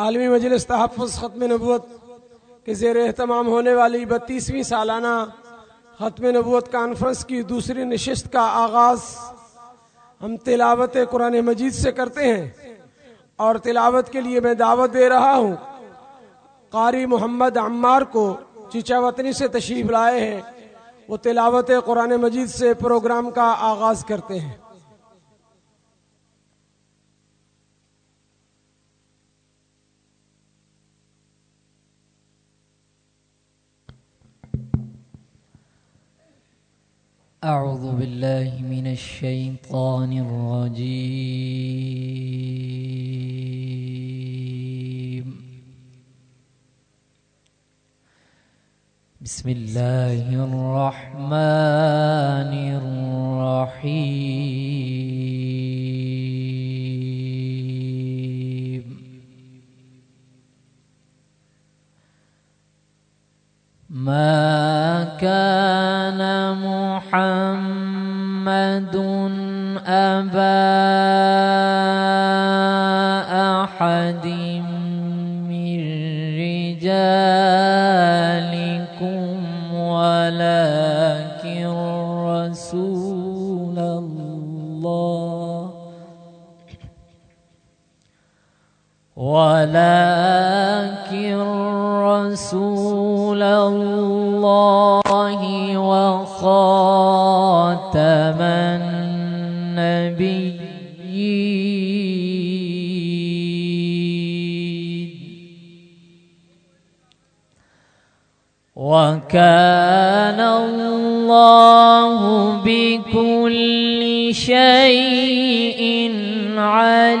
عالمی مجلس تحفظ ختم نبوت کے زیر اہتمام ہونے والی بتیسویں سالانہ ختم نبوت کانفرنس کی دوسری نشست کا آغاز ہم تلاوت قرآن مجید سے کرتے ہیں اور تلاوت کے لیے میں دعوت دے رہا ہوں۔ قاری محمد عمار کو چیچا وطنی سے تشریف لائے ہیں۔ وہ تلاوت قرآن مجید سے پروگرام کا آغاز کرتے ہیں۔ أعوذ بالله من الشيطان الرجيم. بسم الله الرحمن الرحيم. ما كان أبا أحد من رجالكم ولكن رسول الله ولكن رسول الله وخاتم وكان الله بكل شيء عليما.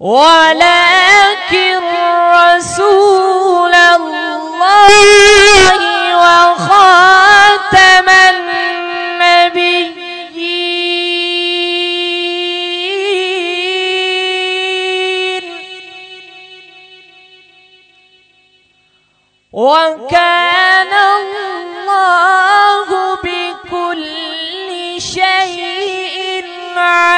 ولكن رسول الله وخاتم النبيين وكان الله بكل شيء عليما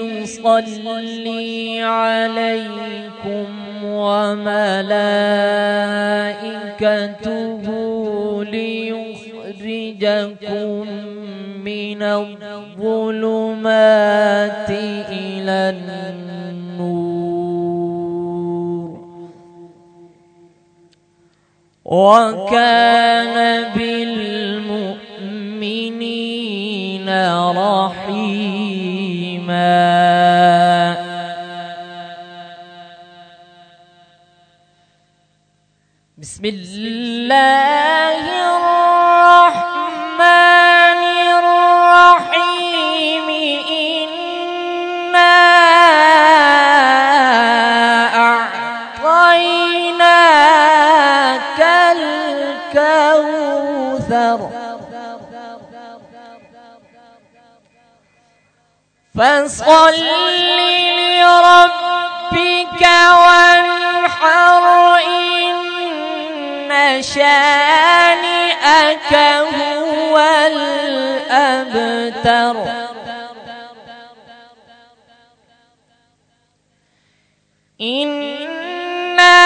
يصلي عليكم وملائكته ليخرجكم من الظلمات إلى النور. وكان بالمؤمنين بسم الله الرحمن الرحيم. إنا أعطيناك الكوثر. فصل لربك وانحر إليك. شانئك هو الأبتر. إنا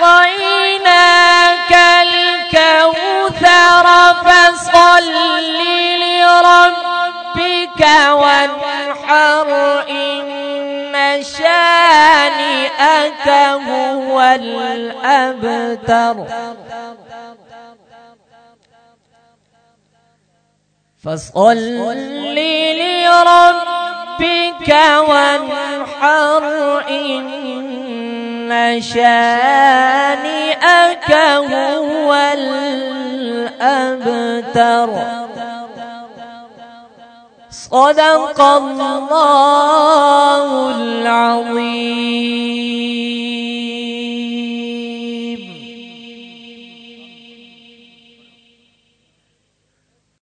أعطيناك الكوثر فصل لربك وانحر شانئك هو الأبتر. فصل لربك وانحر إن شانئك هو الأبتر. صدق الله العظيم.